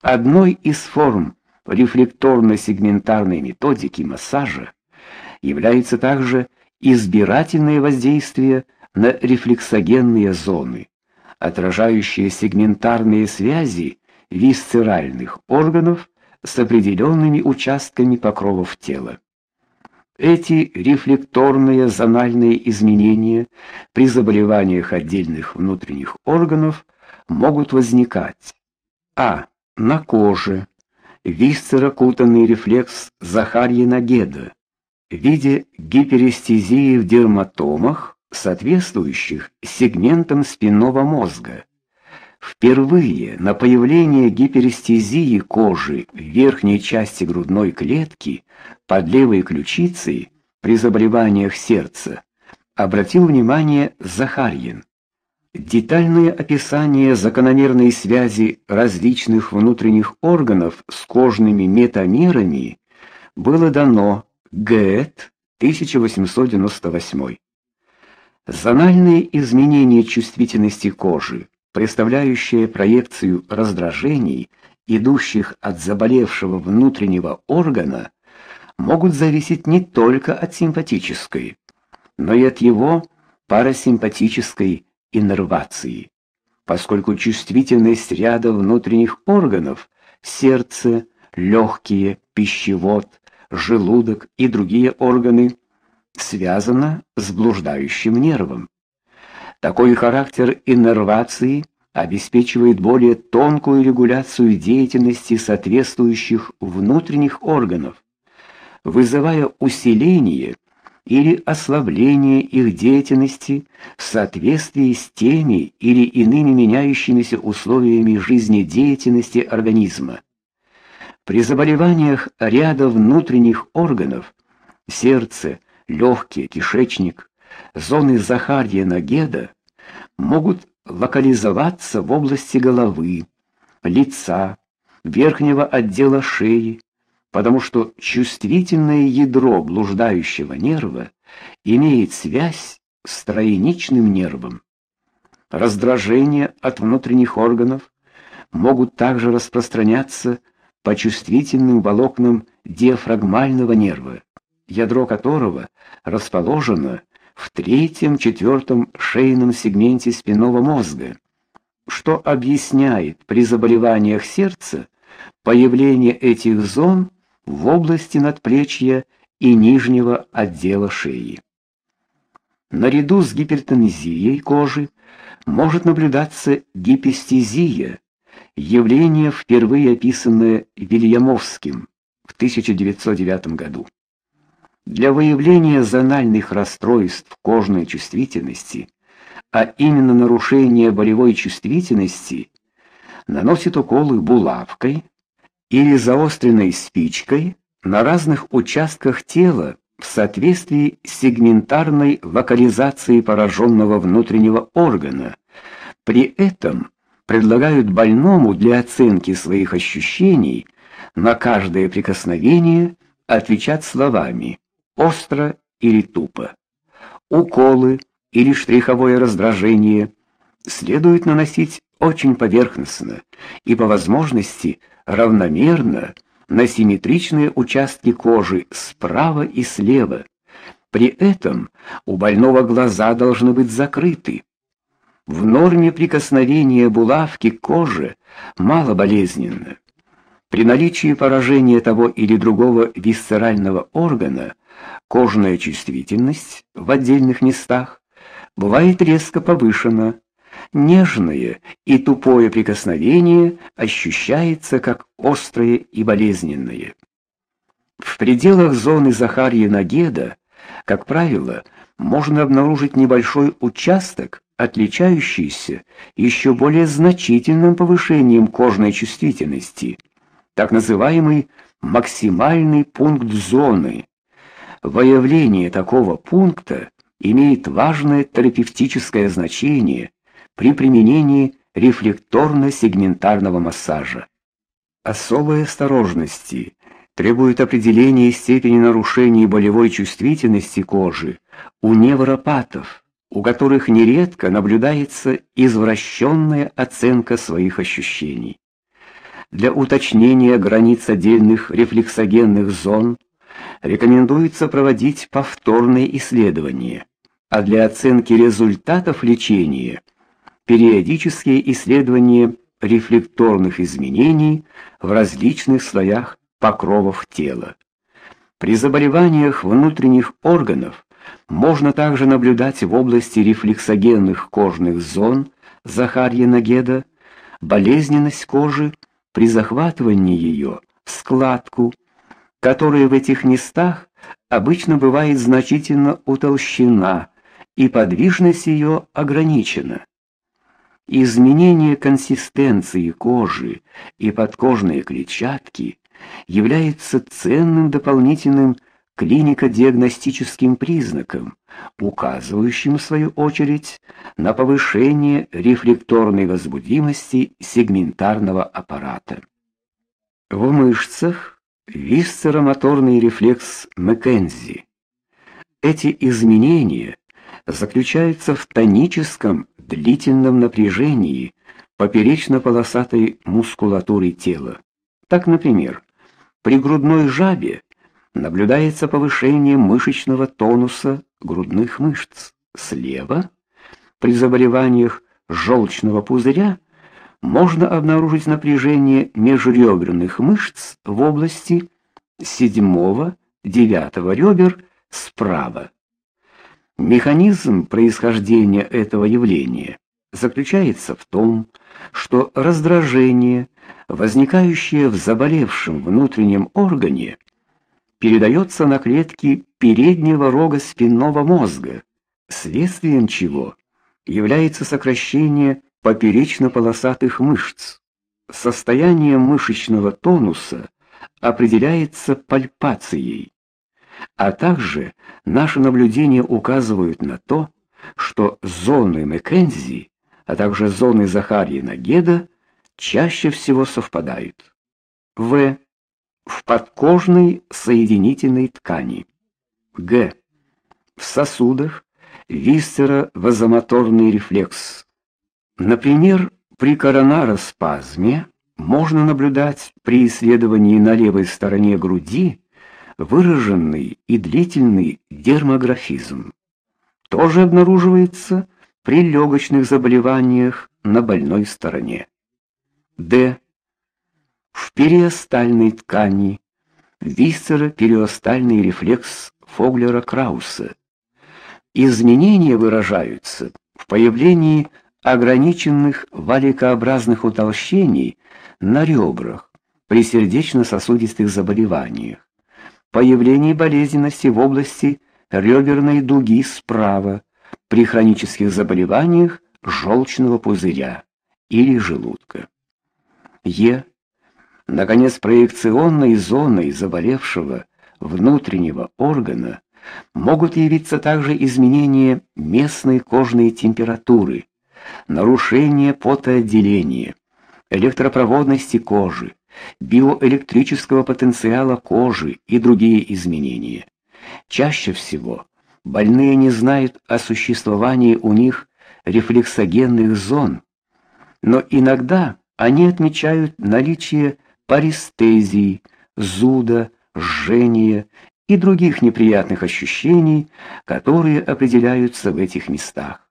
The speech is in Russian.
Одной из форм рефлекторно-сегментарной методики массажа является также избирательное воздействие на рефлексогенные зоны, отражающие сегментарные связи висцеральных органов с определенными участками покровов тела. Эти рефлекторные зональные изменения при заболеваниях отдельных внутренних органов могут возникать а на коже, висцерокутанный рефлекс Захарьина-Геда в виде гиперестезии в дерматомах, соответствующих сегментам спинного мозга. Впервые на появление гиперестезии кожи в верхней части грудной клетки под левой ключицей при заболеваниях сердца обратил внимание Захарьин. Детальное описание закономерной связи различных внутренних органов с кожными метамерами было дано Гэт 1898. Зональные изменения чувствительности кожи, представляющие проекцию раздражений, идущих от заболевшего внутреннего органа, могут зависеть не только от симпатической, но и от его парасимпатической иннервации, поскольку чувствительность ряда внутренних органов сердце, легкие, пищевод, желудок и другие органы связана с блуждающим нервом. Такой характер иннервации обеспечивает более тонкую регуляцию деятельности соответствующих внутренних органов, вызывая усиление или ослабление их деятельности в соответствии с теми или иными меняющимися условиями жизнедеятельности организма. При заболеваниях ряда внутренних органов сердце, легкие, кишечник, зоны Захарьина-Геда могут локализоваться в области головы, лица, верхнего отдела шеи, потому что чувствительное ядро блуждающего нерва имеет связь с тройничным нервом. Раздражения от внутренних органов могут также распространяться по чувствительным волокнам диафрагмального нерва, ядро которого расположено в третьем-четвертом шейном сегменте спинного мозга, что объясняет при заболеваниях сердца появление этих зон в области надплечья и нижнего отдела шеи. Наряду с гипертонзией кожи может наблюдаться гипестезия, явление впервые описанное Вильямовским в 1909 году. Для выявления зональных расстройств кожной чувствительности, а именно нарушения болевой чувствительности, наносит уколы булавкой или заостренной спичкой на разных участках тела в соответствии с сегментарной локализацией пораженного внутреннего органа. При этом предлагают больному для оценки своих ощущений на каждое прикосновение отвечать словами остро или тупо. Уколы или штриховое раздражение следует наносить очень поверхностно и по возможности равномерно на симметричные участки кожи справа и слева. При этом у больного глаза должны быть закрыты. В норме прикосновение булавки к коже мало болезненно. При наличии поражения того или другого висцерального органа кожная чувствительность в отдельных местах бывает резко повышена, Нежное и тупое прикосновение ощущается как острое и болезненное. В пределах зоны Захарьина-Геда, как правило, можно обнаружить небольшой участок, отличающийся еще более значительным повышением кожной чувствительности, так называемый максимальный пункт зоны. Выявление такого пункта имеет важное терапевтическое значение при применении рефлекторно-сегментарного массажа. Особой осторожности требует определения степени нарушений болевой чувствительности кожи у невропатов, у которых нередко наблюдается извращенная оценка своих ощущений. Для уточнения границ отдельных рефлексогенных зон рекомендуется проводить повторные исследования, а для оценки результатов лечения периодические исследования рефлекторных изменений в различных слоях покровов тела. При заболеваниях внутренних органов можно также наблюдать в области рефлексогенных кожных зон Захарьина-Геда болезненность кожи при захватывании ее в складку, которая в этих местах обычно бывает значительно утолщена, и подвижность ее ограничена. Изменение консистенции кожи и подкожной клетчатки является ценным дополнительным клинико-диагностическим признаком, указывающим в свою очередь на повышение рефлекторной возбудимости сегментарного аппарата. В мышцах висцеромоторный рефлекс Маккензи. Эти изменения заключаются в тоническом длительном напряжении поперечно-полосатой мускулатуры тела. Так, например, при грудной жабе наблюдается повышение мышечного тонуса грудных мышц. Слева при заболеваниях желчного пузыря можно обнаружить напряжение межреберных мышц в области седьмого, девятого ребер справа. Механизм происхождения этого явления заключается в том, что раздражение, возникающее в заболевшем внутреннем органе, передается на клетки переднего рога спинного мозга, следствием чего является сокращение поперечно-полосатых мышц. Состояние мышечного тонуса определяется пальпацией, а также наши наблюдения указывают на то, что зоны Маккензи, а также зоны Захарьина-Геда чаще всего совпадают. В в подкожной соединительной ткани. Г. В сосудах висцеровазомоторный рефлекс. Например, при коронароспазме можно наблюдать при исследовании на левой стороне груди выраженный и длительный дермографизм. Тоже обнаруживается при легочных заболеваниях на больной стороне. Д в периостальной ткани, висцеро-периостальный рефлекс Фоглера-Крауса. Изменения выражаются в появлении ограниченных валикообразных утолщений на ребрах при сердечно-сосудистых заболеваниях, появлении болезненности в области реберной дуги справа при хронических заболеваниях желчного пузыря или желудка. Е Наконец, проекционной зоной заболевшего внутреннего органа могут явиться также изменения местной кожной температуры, нарушение потоотделения, электропроводности кожи, биоэлектрического потенциала кожи и другие изменения. Чаще всего больные не знают о существовании у них рефлексогенных зон, но иногда они отмечают наличие парестезии, зуда, жжения и других неприятных ощущений, которые определяются в этих местах.